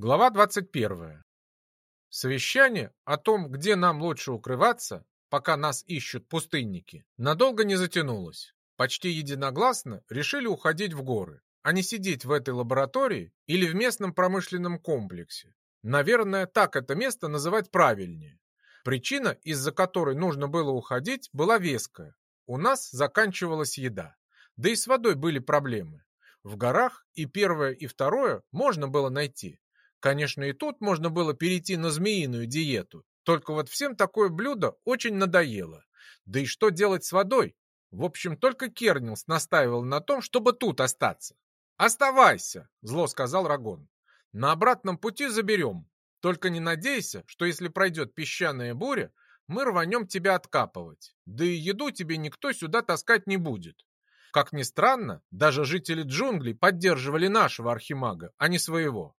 Глава 21. Совещание о том, где нам лучше укрываться, пока нас ищут пустынники, надолго не затянулось. Почти единогласно решили уходить в горы, а не сидеть в этой лаборатории или в местном промышленном комплексе. Наверное, так это место называть правильнее. Причина, из-за которой нужно было уходить, была веская. У нас заканчивалась еда. Да и с водой были проблемы. В горах и первое, и второе можно было найти, Конечно, и тут можно было перейти на змеиную диету, только вот всем такое блюдо очень надоело. Да и что делать с водой? В общем, только Кернилс настаивал на том, чтобы тут остаться. «Оставайся!» — зло сказал Рагон. «На обратном пути заберем. Только не надейся, что если пройдет песчаная буря, мы рванем тебя откапывать. Да и еду тебе никто сюда таскать не будет». Как ни странно, даже жители джунглей поддерживали нашего архимага, а не своего.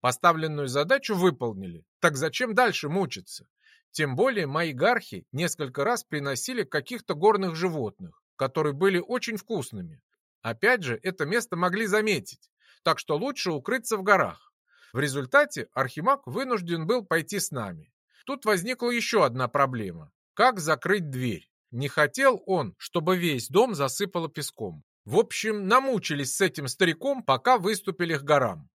Поставленную задачу выполнили, так зачем дальше мучиться? Тем более мои гархи несколько раз приносили каких-то горных животных, которые были очень вкусными. Опять же, это место могли заметить, так что лучше укрыться в горах. В результате Архимаг вынужден был пойти с нами. Тут возникла еще одна проблема. Как закрыть дверь? Не хотел он, чтобы весь дом засыпало песком. В общем, намучились с этим стариком, пока выступили к горам.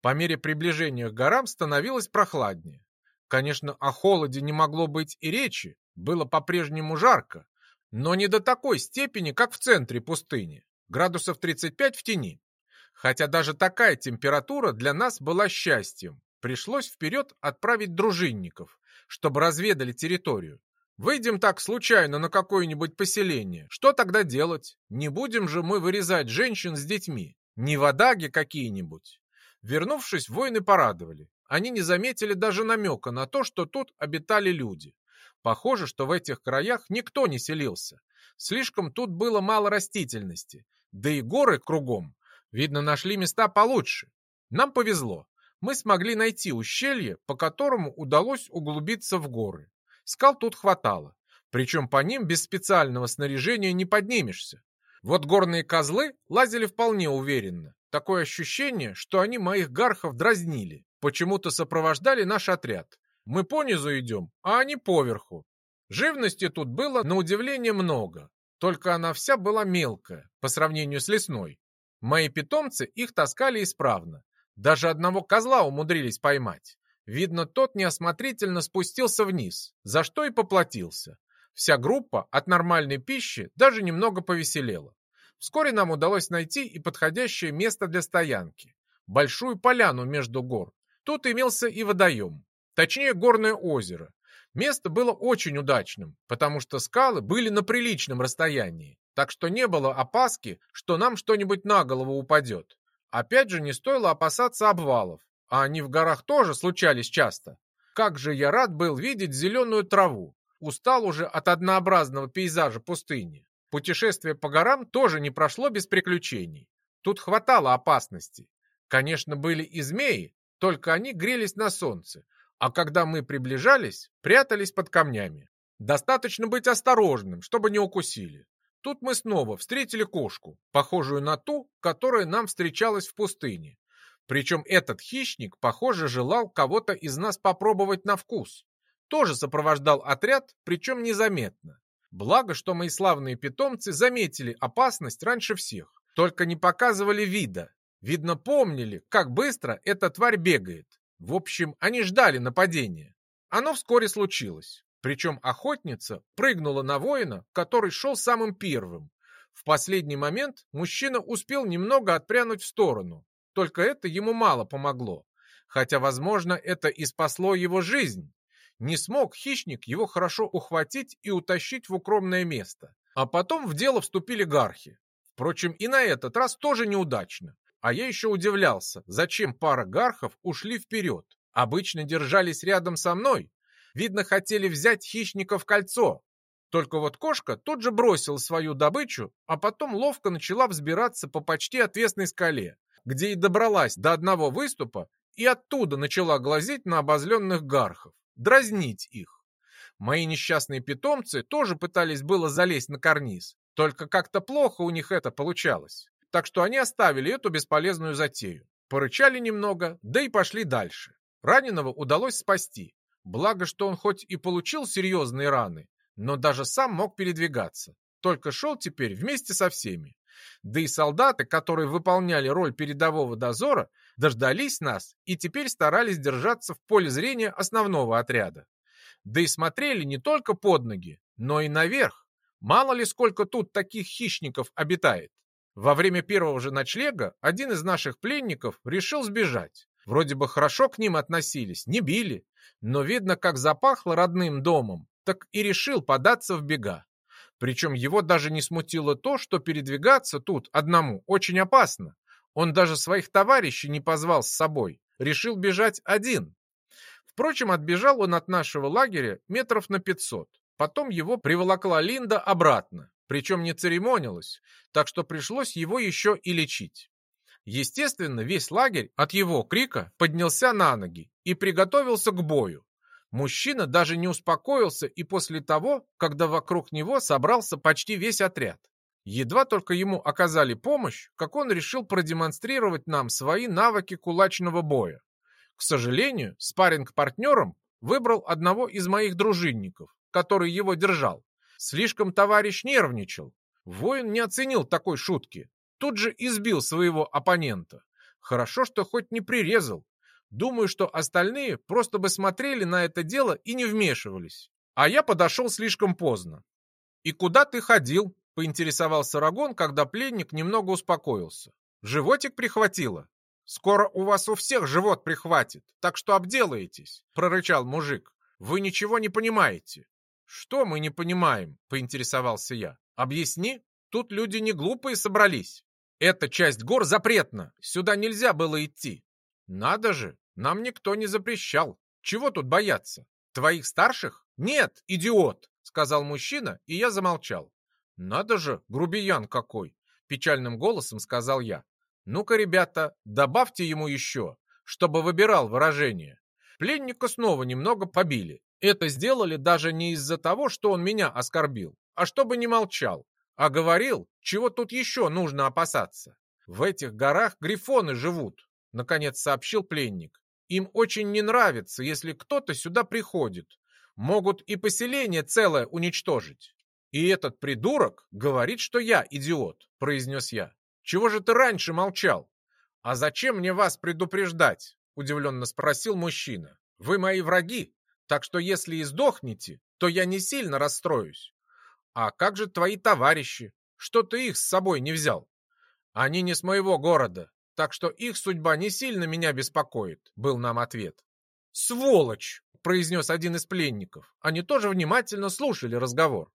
По мере приближения к горам становилось прохладнее. Конечно, о холоде не могло быть и речи, было по-прежнему жарко, но не до такой степени, как в центре пустыни, градусов 35 в тени. Хотя даже такая температура для нас была счастьем. Пришлось вперед отправить дружинников, чтобы разведали территорию. Выйдем так случайно на какое-нибудь поселение. Что тогда делать? Не будем же мы вырезать женщин с детьми. Не водаги какие-нибудь. Вернувшись, воины порадовали. Они не заметили даже намека на то, что тут обитали люди. Похоже, что в этих краях никто не селился. Слишком тут было мало растительности. Да и горы кругом. Видно, нашли места получше. Нам повезло. Мы смогли найти ущелье, по которому удалось углубиться в горы. Скал тут хватало. Причем по ним без специального снаряжения не поднимешься. Вот горные козлы лазили вполне уверенно. Такое ощущение, что они моих гархов дразнили. Почему-то сопровождали наш отряд. Мы понизу идем, а они поверху. Живности тут было, на удивление, много. Только она вся была мелкая, по сравнению с лесной. Мои питомцы их таскали исправно. Даже одного козла умудрились поймать. Видно, тот неосмотрительно спустился вниз, за что и поплатился. Вся группа от нормальной пищи даже немного повеселела. Вскоре нам удалось найти и подходящее место для стоянки. Большую поляну между гор. Тут имелся и водоем. Точнее, горное озеро. Место было очень удачным, потому что скалы были на приличном расстоянии. Так что не было опаски, что нам что-нибудь на голову упадет. Опять же, не стоило опасаться обвалов. А они в горах тоже случались часто. Как же я рад был видеть зеленую траву, устал уже от однообразного пейзажа пустыни. Путешествие по горам тоже не прошло без приключений. Тут хватало опасностей. Конечно, были и змеи, только они грелись на солнце, а когда мы приближались, прятались под камнями. Достаточно быть осторожным, чтобы не укусили. Тут мы снова встретили кошку, похожую на ту, которая нам встречалась в пустыне. Причем этот хищник, похоже, желал кого-то из нас попробовать на вкус тоже сопровождал отряд, причем незаметно. Благо, что мои славные питомцы заметили опасность раньше всех, только не показывали вида. Видно, помнили, как быстро эта тварь бегает. В общем, они ждали нападения. Оно вскоре случилось. Причем охотница прыгнула на воина, который шел самым первым. В последний момент мужчина успел немного отпрянуть в сторону. Только это ему мало помогло. Хотя, возможно, это и спасло его жизнь. Не смог хищник его хорошо ухватить и утащить в укромное место. А потом в дело вступили гархи. Впрочем, и на этот раз тоже неудачно. А я еще удивлялся, зачем пара гархов ушли вперед. Обычно держались рядом со мной. Видно, хотели взять хищника в кольцо. Только вот кошка тут же бросила свою добычу, а потом ловко начала взбираться по почти отвесной скале, где и добралась до одного выступа и оттуда начала глазеть на обозленных гархов дразнить их. Мои несчастные питомцы тоже пытались было залезть на карниз, только как-то плохо у них это получалось. Так что они оставили эту бесполезную затею. Порычали немного, да и пошли дальше. Раненого удалось спасти. Благо, что он хоть и получил серьезные раны, но даже сам мог передвигаться. Только шел теперь вместе со всеми. Да и солдаты, которые выполняли роль передового дозора, дождались нас и теперь старались держаться в поле зрения основного отряда. Да и смотрели не только под ноги, но и наверх. Мало ли сколько тут таких хищников обитает. Во время первого же ночлега один из наших пленников решил сбежать. Вроде бы хорошо к ним относились, не били, но видно, как запахло родным домом, так и решил податься в бега. Причем его даже не смутило то, что передвигаться тут одному очень опасно. Он даже своих товарищей не позвал с собой, решил бежать один. Впрочем, отбежал он от нашего лагеря метров на пятьсот. Потом его приволокла Линда обратно, причем не церемонилась, так что пришлось его еще и лечить. Естественно, весь лагерь от его крика поднялся на ноги и приготовился к бою. Мужчина даже не успокоился и после того, когда вокруг него собрался почти весь отряд. Едва только ему оказали помощь, как он решил продемонстрировать нам свои навыки кулачного боя. К сожалению, спарринг-партнером выбрал одного из моих дружинников, который его держал. Слишком товарищ нервничал. Воин не оценил такой шутки. Тут же избил своего оппонента. Хорошо, что хоть не прирезал. Думаю, что остальные просто бы смотрели на это дело и не вмешивались. А я подошел слишком поздно. «И куда ты ходил?» — поинтересовался Рагон, когда пленник немного успокоился. «Животик прихватило?» «Скоро у вас у всех живот прихватит, так что обделаетесь», — прорычал мужик. «Вы ничего не понимаете». «Что мы не понимаем?» — поинтересовался я. «Объясни, тут люди не глупые собрались. Эта часть гор запретна, сюда нельзя было идти». «Надо же, нам никто не запрещал. Чего тут бояться? Твоих старших? Нет, идиот!» — сказал мужчина, и я замолчал. «Надо же, грубиян какой!» — печальным голосом сказал я. Ну-ка, ребята, добавьте ему еще, чтобы выбирал выражение. Пленника снова немного побили. Это сделали даже не из-за того, что он меня оскорбил, а чтобы не молчал, а говорил, чего тут еще нужно опасаться. В этих горах грифоны живут, наконец сообщил пленник. Им очень не нравится, если кто-то сюда приходит. Могут и поселение целое уничтожить. И этот придурок говорит, что я идиот, произнес я. Чего же ты раньше молчал? А зачем мне вас предупреждать? Удивленно спросил мужчина. Вы мои враги, так что если и сдохнете, то я не сильно расстроюсь. А как же твои товарищи? Что ты их с собой не взял? Они не с моего города, так что их судьба не сильно меня беспокоит, был нам ответ. Сволочь! произнес один из пленников. Они тоже внимательно слушали разговор.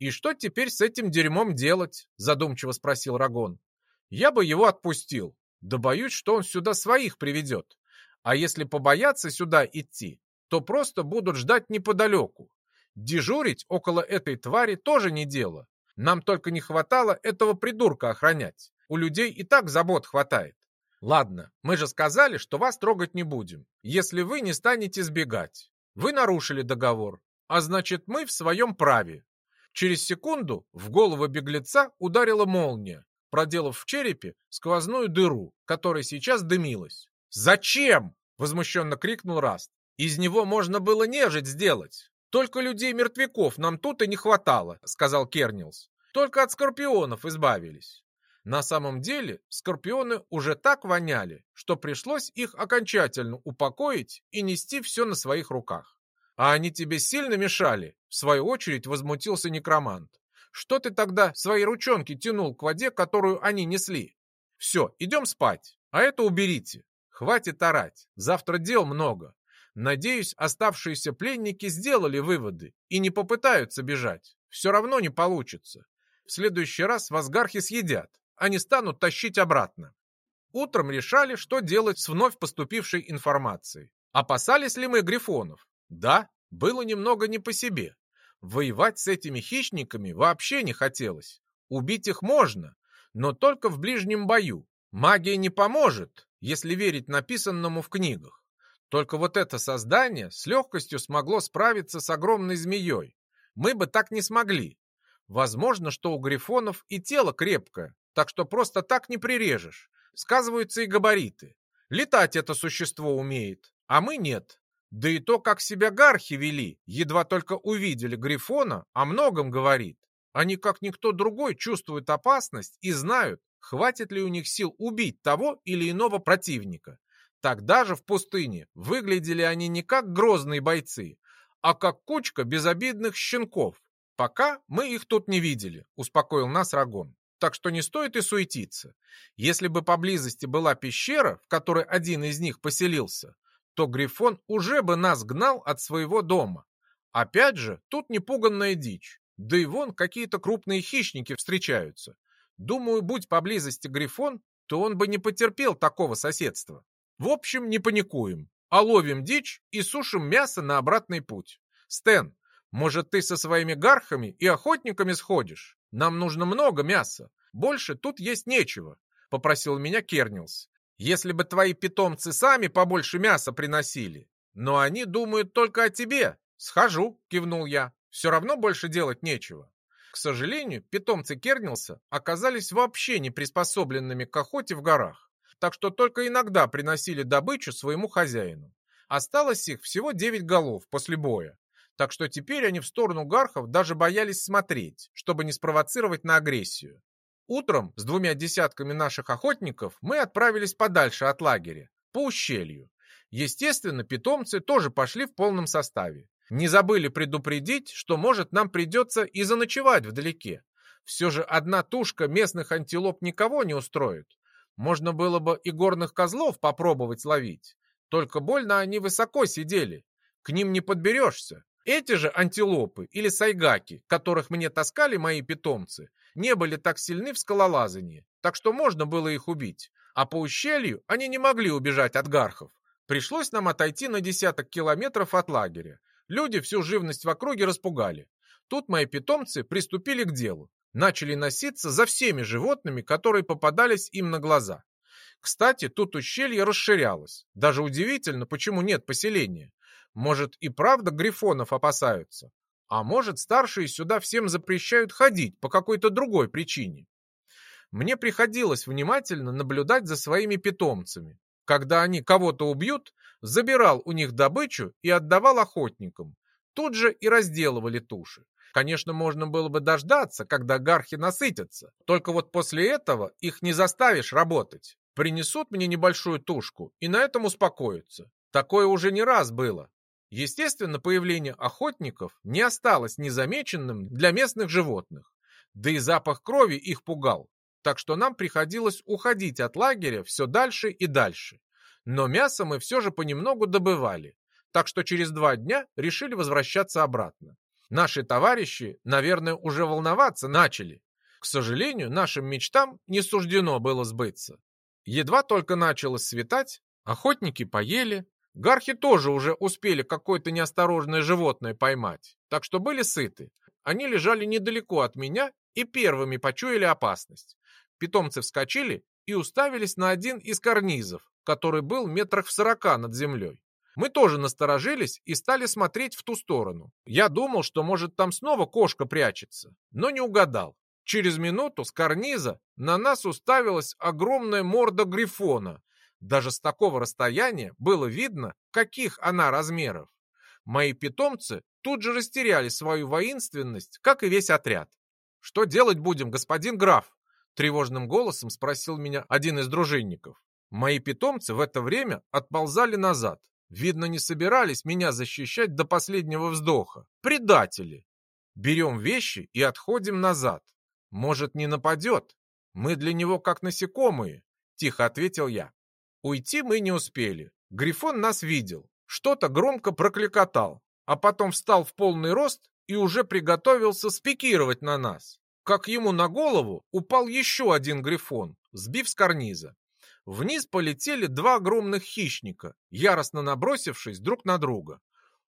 «И что теперь с этим дерьмом делать?» задумчиво спросил Рагон. Я бы его отпустил. Да боюсь, что он сюда своих приведет. А если побояться сюда идти, то просто будут ждать неподалеку. Дежурить около этой твари тоже не дело. Нам только не хватало этого придурка охранять. У людей и так забот хватает. Ладно, мы же сказали, что вас трогать не будем, если вы не станете сбегать. Вы нарушили договор, а значит мы в своем праве. Через секунду в голову беглеца ударила молния, проделав в черепе сквозную дыру, которая сейчас дымилась. «Зачем?» — возмущенно крикнул Раст. «Из него можно было нежить сделать. Только людей-мертвяков нам тут и не хватало», — сказал Кернилс. «Только от скорпионов избавились». На самом деле скорпионы уже так воняли, что пришлось их окончательно упокоить и нести все на своих руках. «А они тебе сильно мешали?» — в свою очередь возмутился некромант. Что ты тогда свои ручонки тянул к воде, которую они несли? Все, идем спать, а это уберите. Хватит орать, завтра дел много. Надеюсь, оставшиеся пленники сделали выводы и не попытаются бежать. Все равно не получится. В следующий раз вас гархи съедят, а не станут тащить обратно. Утром решали, что делать с вновь поступившей информацией. Опасались ли мы грифонов? Да, было немного не по себе. Воевать с этими хищниками вообще не хотелось. Убить их можно, но только в ближнем бою. Магия не поможет, если верить написанному в книгах. Только вот это создание с легкостью смогло справиться с огромной змеей. Мы бы так не смогли. Возможно, что у грифонов и тело крепкое, так что просто так не прирежешь. сказываются и габариты. Летать это существо умеет, а мы нет. Да и то, как себя гархи вели, едва только увидели Грифона, о многом говорит. Они, как никто другой, чувствуют опасность и знают, хватит ли у них сил убить того или иного противника. Тогда же в пустыне выглядели они не как грозные бойцы, а как кучка безобидных щенков. Пока мы их тут не видели, успокоил нас Рагон. Так что не стоит и суетиться. Если бы поблизости была пещера, в которой один из них поселился, то Грифон уже бы нас гнал от своего дома. Опять же, тут непуганная дичь. Да и вон какие-то крупные хищники встречаются. Думаю, будь поблизости Грифон, то он бы не потерпел такого соседства. В общем, не паникуем, а ловим дичь и сушим мясо на обратный путь. Стэн, может, ты со своими гархами и охотниками сходишь? Нам нужно много мяса. Больше тут есть нечего, — попросил меня Кернилс. Если бы твои питомцы сами побольше мяса приносили. Но они думают только о тебе. Схожу, — кивнул я. Все равно больше делать нечего. К сожалению, питомцы Кернилса оказались вообще не приспособленными к охоте в горах, так что только иногда приносили добычу своему хозяину. Осталось их всего девять голов после боя, так что теперь они в сторону гархов даже боялись смотреть, чтобы не спровоцировать на агрессию. Утром с двумя десятками наших охотников мы отправились подальше от лагеря, по ущелью. Естественно, питомцы тоже пошли в полном составе. Не забыли предупредить, что, может, нам придется и заночевать вдалеке. Все же одна тушка местных антилоп никого не устроит. Можно было бы и горных козлов попробовать ловить. Только больно они высоко сидели. К ним не подберешься. Эти же антилопы или сайгаки, которых мне таскали мои питомцы, не были так сильны в скалолазании, так что можно было их убить. А по ущелью они не могли убежать от гархов. Пришлось нам отойти на десяток километров от лагеря. Люди всю живность в округе распугали. Тут мои питомцы приступили к делу. Начали носиться за всеми животными, которые попадались им на глаза. Кстати, тут ущелье расширялось. Даже удивительно, почему нет поселения. Может, и правда грифонов опасаются. А может, старшие сюда всем запрещают ходить по какой-то другой причине. Мне приходилось внимательно наблюдать за своими питомцами. Когда они кого-то убьют, забирал у них добычу и отдавал охотникам. Тут же и разделывали туши. Конечно, можно было бы дождаться, когда гархи насытятся. Только вот после этого их не заставишь работать. Принесут мне небольшую тушку и на этом успокоятся. Такое уже не раз было. Естественно, появление охотников не осталось незамеченным для местных животных. Да и запах крови их пугал. Так что нам приходилось уходить от лагеря все дальше и дальше. Но мясо мы все же понемногу добывали, так что через два дня решили возвращаться обратно. Наши товарищи, наверное, уже волноваться начали. К сожалению, нашим мечтам не суждено было сбыться. Едва только начало светать, охотники поели, гархи тоже уже успели какое-то неосторожное животное поймать, так что были сыты. Они лежали недалеко от меня и первыми почуяли опасность. Питомцы вскочили и уставились на один из карнизов, который был метрах в сорока над землей. Мы тоже насторожились и стали смотреть в ту сторону. Я думал, что может там снова кошка прячется, но не угадал. Через минуту с карниза на нас уставилась огромная морда грифона. Даже с такого расстояния было видно, каких она размеров. Мои питомцы тут же растеряли свою воинственность, как и весь отряд. «Что делать будем, господин граф?» Тревожным голосом спросил меня один из дружинников. Мои питомцы в это время отползали назад. Видно, не собирались меня защищать до последнего вздоха. Предатели! Берем вещи и отходим назад. Может, не нападет? Мы для него как насекомые, тихо ответил я. Уйти мы не успели. Грифон нас видел. Что-то громко прокликотал, а потом встал в полный рост и уже приготовился спикировать на нас. Как ему на голову упал еще один грифон, сбив с карниза. Вниз полетели два огромных хищника, яростно набросившись друг на друга.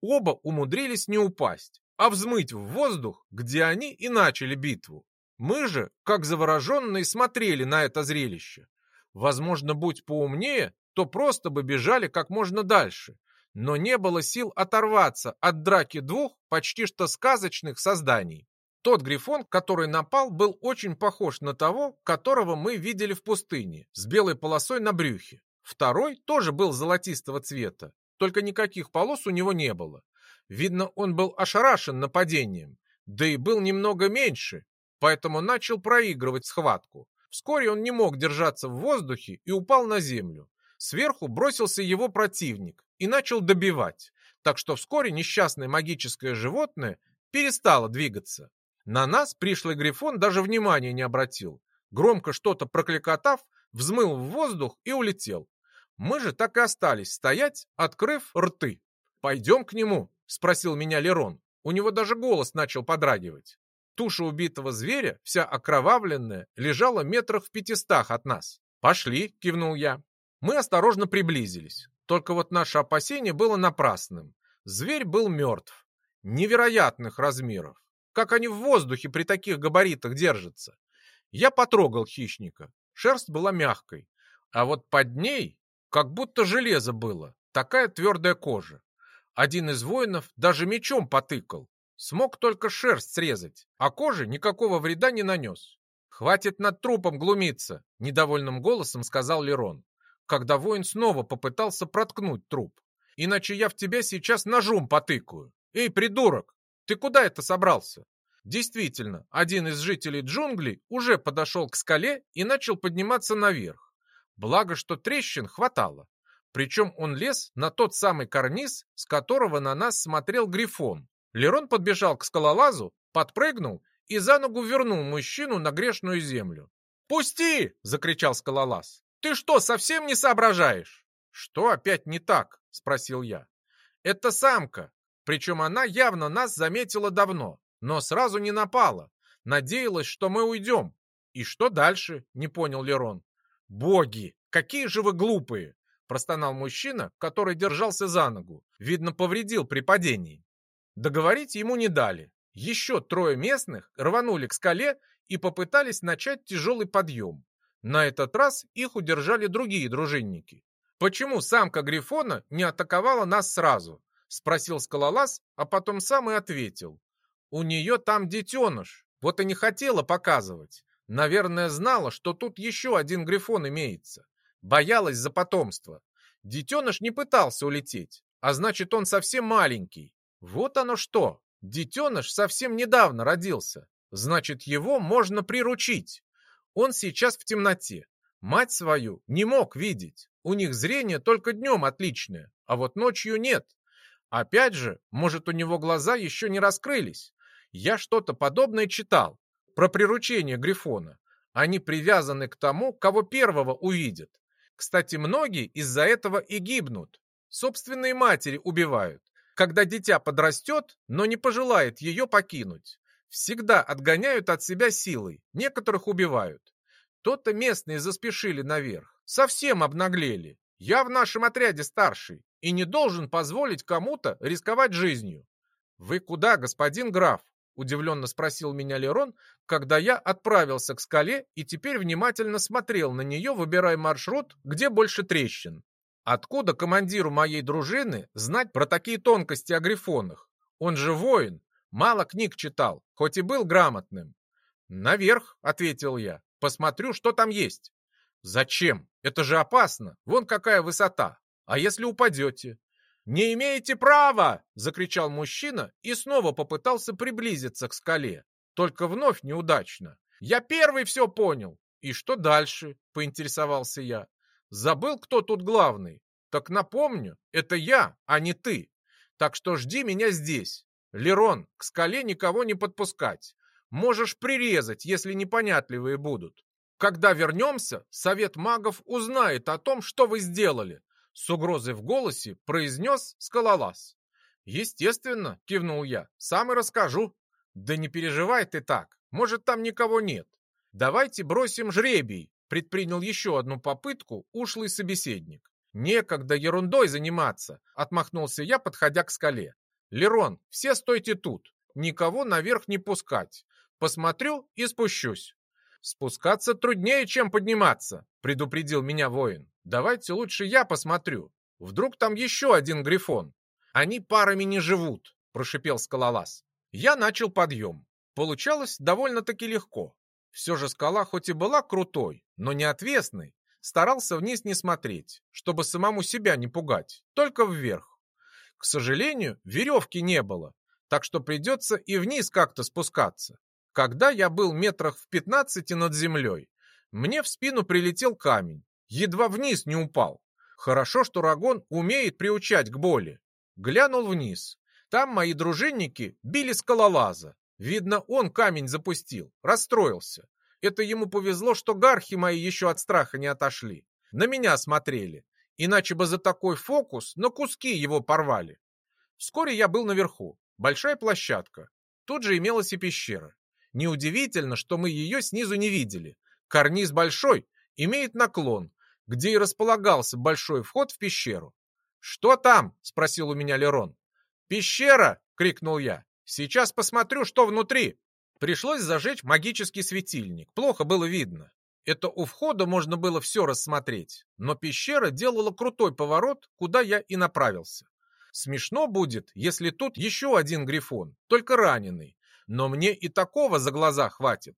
Оба умудрились не упасть, а взмыть в воздух, где они и начали битву. Мы же, как завороженные, смотрели на это зрелище. Возможно, будь поумнее, то просто бы бежали как можно дальше. Но не было сил оторваться от драки двух почти что сказочных созданий. Тот грифон, который напал, был очень похож на того, которого мы видели в пустыне, с белой полосой на брюхе. Второй тоже был золотистого цвета, только никаких полос у него не было. Видно, он был ошарашен нападением, да и был немного меньше, поэтому начал проигрывать схватку. Вскоре он не мог держаться в воздухе и упал на землю. Сверху бросился его противник и начал добивать, так что вскоре несчастное магическое животное перестало двигаться. На нас пришлый Грифон даже внимания не обратил. Громко что-то прокликотав, взмыл в воздух и улетел. Мы же так и остались стоять, открыв рты. «Пойдем к нему?» — спросил меня Лерон. У него даже голос начал подрагивать. Туша убитого зверя, вся окровавленная, лежала метрах в пятистах от нас. «Пошли!» — кивнул я. Мы осторожно приблизились. Только вот наше опасение было напрасным. Зверь был мертв. Невероятных размеров. Как они в воздухе при таких габаритах держатся. Я потрогал хищника. Шерсть была мягкой. А вот под ней как будто железо было. Такая твердая кожа. Один из воинов даже мечом потыкал. Смог только шерсть срезать, а коже никакого вреда не нанес. «Хватит над трупом глумиться!» — недовольным голосом сказал Лерон когда воин снова попытался проткнуть труп. «Иначе я в тебя сейчас ножом потыкаю. Эй, придурок, ты куда это собрался?» Действительно, один из жителей джунглей уже подошел к скале и начал подниматься наверх. Благо, что трещин хватало. Причем он лез на тот самый карниз, с которого на нас смотрел Грифон. Лерон подбежал к скалолазу, подпрыгнул и за ногу вернул мужчину на грешную землю. «Пусти!» — закричал скалолаз. Ты что, совсем не соображаешь? Что опять не так? Спросил я. Это самка. Причем она явно нас заметила давно, но сразу не напала. Надеялась, что мы уйдем. И что дальше? Не понял Лерон. Боги, какие же вы глупые! Простонал мужчина, который держался за ногу. Видно, повредил при падении. Договорить ему не дали. Еще трое местных рванули к скале и попытались начать тяжелый подъем. На этот раз их удержали другие дружинники. «Почему самка Грифона не атаковала нас сразу?» — спросил скалолаз, а потом сам и ответил. «У нее там детеныш, вот и не хотела показывать. Наверное, знала, что тут еще один Грифон имеется. Боялась за потомство. Детеныш не пытался улететь, а значит, он совсем маленький. Вот оно что, детеныш совсем недавно родился. Значит, его можно приручить. Он сейчас в темноте. Мать свою не мог видеть. У них зрение только днем отличное, а вот ночью нет. Опять же, может, у него глаза еще не раскрылись. Я что-то подобное читал про приручение Грифона. Они привязаны к тому, кого первого увидят. Кстати, многие из-за этого и гибнут. Собственные матери убивают, когда дитя подрастет, но не пожелает ее покинуть. Всегда отгоняют от себя силой, некоторых убивают. То-то местные заспешили наверх, совсем обнаглели. Я в нашем отряде старший и не должен позволить кому-то рисковать жизнью. Вы куда, господин граф? Удивленно спросил меня Лерон, когда я отправился к скале и теперь внимательно смотрел на нее, выбирая маршрут, где больше трещин. Откуда командиру моей дружины знать про такие тонкости о грифонах? Он же воин, Мало книг читал, хоть и был грамотным. «Наверх», — ответил я, — «посмотрю, что там есть». «Зачем? Это же опасно. Вон какая высота. А если упадете?» «Не имеете права!» — закричал мужчина и снова попытался приблизиться к скале. Только вновь неудачно. «Я первый все понял!» «И что дальше?» — поинтересовался я. «Забыл, кто тут главный?» «Так напомню, это я, а не ты. Так что жди меня здесь. Лерон, к скале никого не подпускать. Можешь прирезать, если непонятливые будут. Когда вернемся, совет магов узнает о том, что вы сделали. С угрозой в голосе произнес скалолаз. Естественно, кивнул я, сам и расскажу. Да не переживай ты так, может там никого нет. Давайте бросим жребий, предпринял еще одну попытку ушлый собеседник. Некогда ерундой заниматься, отмахнулся я, подходя к скале. Лерон, все стойте тут. Никого наверх не пускать. Посмотрю и спущусь. Спускаться труднее, чем подниматься, предупредил меня воин. Давайте лучше я посмотрю. Вдруг там еще один грифон. Они парами не живут, прошипел скалолаз. Я начал подъем. Получалось довольно-таки легко. Все же скала хоть и была крутой, но не отвесной, старался вниз не смотреть, чтобы самому себя не пугать, только вверх. К сожалению, веревки не было, так что придется и вниз как-то спускаться. Когда я был метрах в пятнадцати над землей, мне в спину прилетел камень, едва вниз не упал. Хорошо, что Рагон умеет приучать к боли. Глянул вниз. Там мои дружинники били скалолаза. Видно, он камень запустил, расстроился. Это ему повезло, что гархи мои еще от страха не отошли. На меня смотрели. Иначе бы за такой фокус на куски его порвали. Вскоре я был наверху. Большая площадка. Тут же имелась и пещера. Неудивительно, что мы ее снизу не видели. Карниз большой, имеет наклон, где и располагался большой вход в пещеру. «Что там?» — спросил у меня Лерон. «Пещера!» — крикнул я. Сейчас посмотрю, что внутри. Пришлось зажечь магический светильник. Плохо было видно. Это у входа можно было все рассмотреть, но пещера делала крутой поворот, куда я и направился. Смешно будет, если тут еще один грифон, только раненый. Но мне и такого за глаза хватит.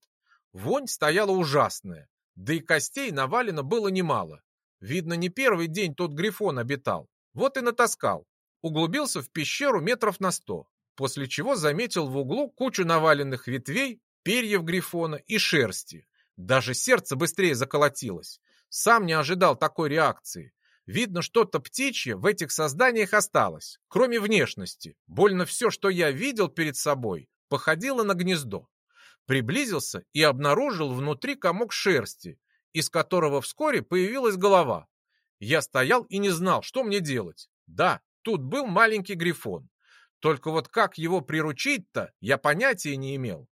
Вонь стояла ужасная, да и костей навалено было немало. Видно, не первый день тот грифон обитал. Вот и натаскал. Углубился в пещеру метров на сто после чего заметил в углу кучу наваленных ветвей, перьев грифона и шерсти. Даже сердце быстрее заколотилось. Сам не ожидал такой реакции. Видно, что-то птичье в этих созданиях осталось, кроме внешности. Больно все, что я видел перед собой, походило на гнездо. Приблизился и обнаружил внутри комок шерсти, из которого вскоре появилась голова. Я стоял и не знал, что мне делать. Да, тут был маленький грифон. Только вот как его приручить-то, я понятия не имел.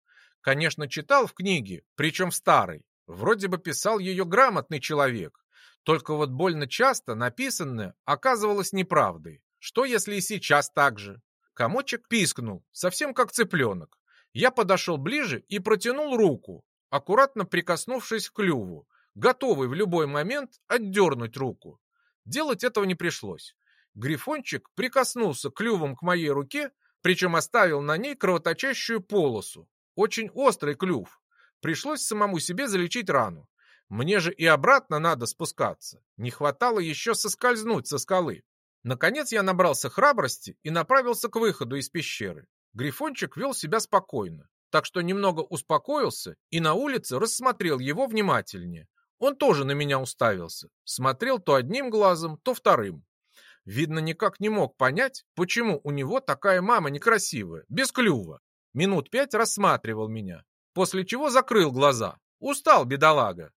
Конечно, читал в книге, причем в старой. Вроде бы писал ее грамотный человек. Только вот больно часто написанное оказывалось неправдой. Что если и сейчас так же? Комочек пискнул, совсем как цыпленок. Я подошел ближе и протянул руку, аккуратно прикоснувшись к клюву, готовый в любой момент отдернуть руку. Делать этого не пришлось. Грифончик прикоснулся клювом к моей руке, причем оставил на ней кровоточащую полосу. Очень острый клюв. Пришлось самому себе залечить рану. Мне же и обратно надо спускаться. Не хватало еще соскользнуть со скалы. Наконец я набрался храбрости и направился к выходу из пещеры. Грифончик вел себя спокойно, так что немного успокоился и на улице рассмотрел его внимательнее. Он тоже на меня уставился, смотрел то одним глазом, то вторым. Видно, никак не мог понять, почему у него такая мама некрасивая, без клюва. Минут пять рассматривал меня, после чего закрыл глаза. Устал, бедолага.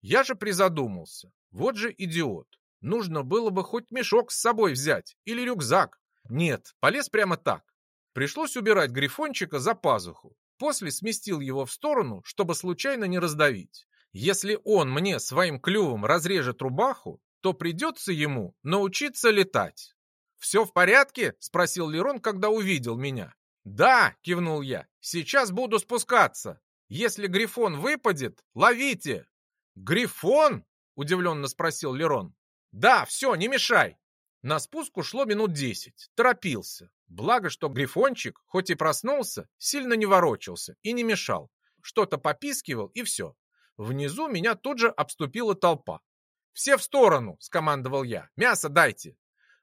Я же призадумался. Вот же идиот. Нужно было бы хоть мешок с собой взять или рюкзак. Нет, полез прямо так. Пришлось убирать грифончика за пазуху. После сместил его в сторону, чтобы случайно не раздавить. Если он мне своим клювом разрежет рубаху, то придется ему научиться летать. «Все в порядке?» — спросил Лерон, когда увидел меня. «Да!» — кивнул я. «Сейчас буду спускаться. Если Грифон выпадет, ловите!» «Грифон?» — удивленно спросил Лерон. «Да, все, не мешай!» На спуск ушло минут десять. Торопился. Благо, что Грифончик, хоть и проснулся, сильно не ворочался и не мешал. Что-то попискивал, и все. Внизу меня тут же обступила толпа. «Все в сторону!» — скомандовал я. «Мясо дайте!»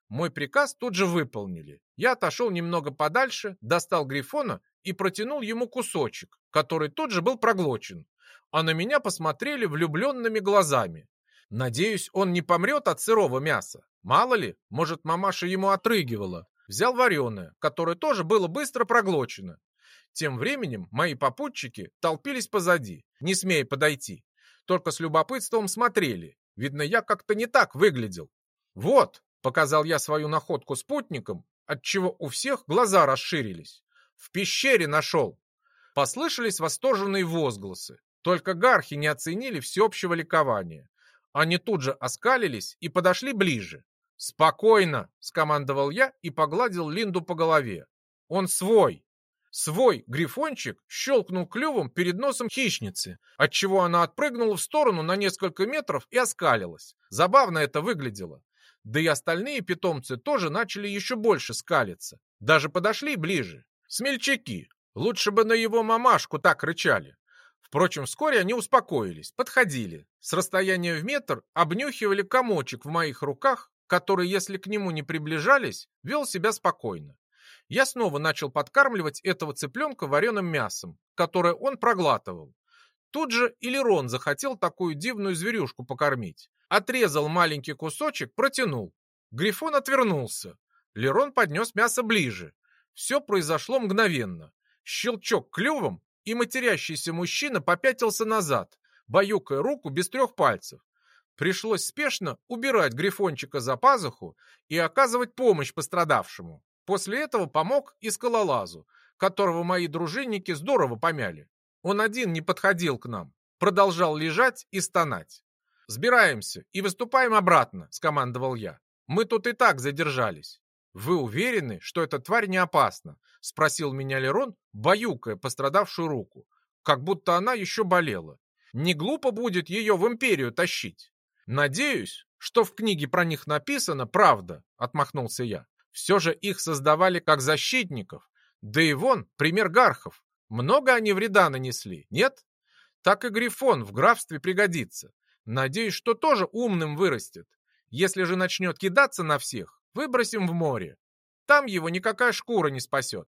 Мой приказ тут же выполнили. Я отошел немного подальше, достал Грифона и протянул ему кусочек, который тут же был проглочен. А на меня посмотрели влюбленными глазами. Надеюсь, он не помрет от сырого мяса. Мало ли, может, мамаша ему отрыгивала. Взял вареное, которое тоже было быстро проглочено. Тем временем мои попутчики толпились позади, не смея подойти. Только с любопытством смотрели, Видно, я как-то не так выглядел. Вот, показал я свою находку спутникам, отчего у всех глаза расширились. В пещере нашел. Послышались восторженные возгласы. Только гархи не оценили всеобщего ликования. Они тут же оскалились и подошли ближе. «Спокойно!» — скомандовал я и погладил Линду по голове. «Он свой!» Свой грифончик щелкнул клювом перед носом хищницы, отчего она отпрыгнула в сторону на несколько метров и оскалилась. Забавно это выглядело. Да и остальные питомцы тоже начали еще больше скалиться. Даже подошли ближе. Смельчаки. Лучше бы на его мамашку так рычали. Впрочем, вскоре они успокоились, подходили. С расстояния в метр обнюхивали комочек в моих руках, который, если к нему не приближались, вел себя спокойно. Я снова начал подкармливать этого цыпленка вареным мясом, которое он проглатывал. Тут же и захотел такую дивную зверюшку покормить. Отрезал маленький кусочек, протянул. Грифон отвернулся. Лерон поднес мясо ближе. Все произошло мгновенно. Щелчок клювом, и матерящийся мужчина попятился назад, баюкая руку без трех пальцев. Пришлось спешно убирать грифончика за пазуху и оказывать помощь пострадавшему. После этого помог и скалолазу, которого мои дружинники здорово помяли. Он один не подходил к нам, продолжал лежать и стонать. «Сбираемся и выступаем обратно», — скомандовал я. «Мы тут и так задержались». «Вы уверены, что эта тварь не опасна?» — спросил меня Лерон, баюкая пострадавшую руку, как будто она еще болела. «Не глупо будет ее в империю тащить?» «Надеюсь, что в книге про них написано правда», — отмахнулся я. «Все же их создавали как защитников. Да и вон, пример гархов. Много они вреда нанесли, нет? Так и Грифон в графстве пригодится. Надеюсь, что тоже умным вырастет. Если же начнет кидаться на всех, Выбросим в море. Там его никакая шкура не спасет.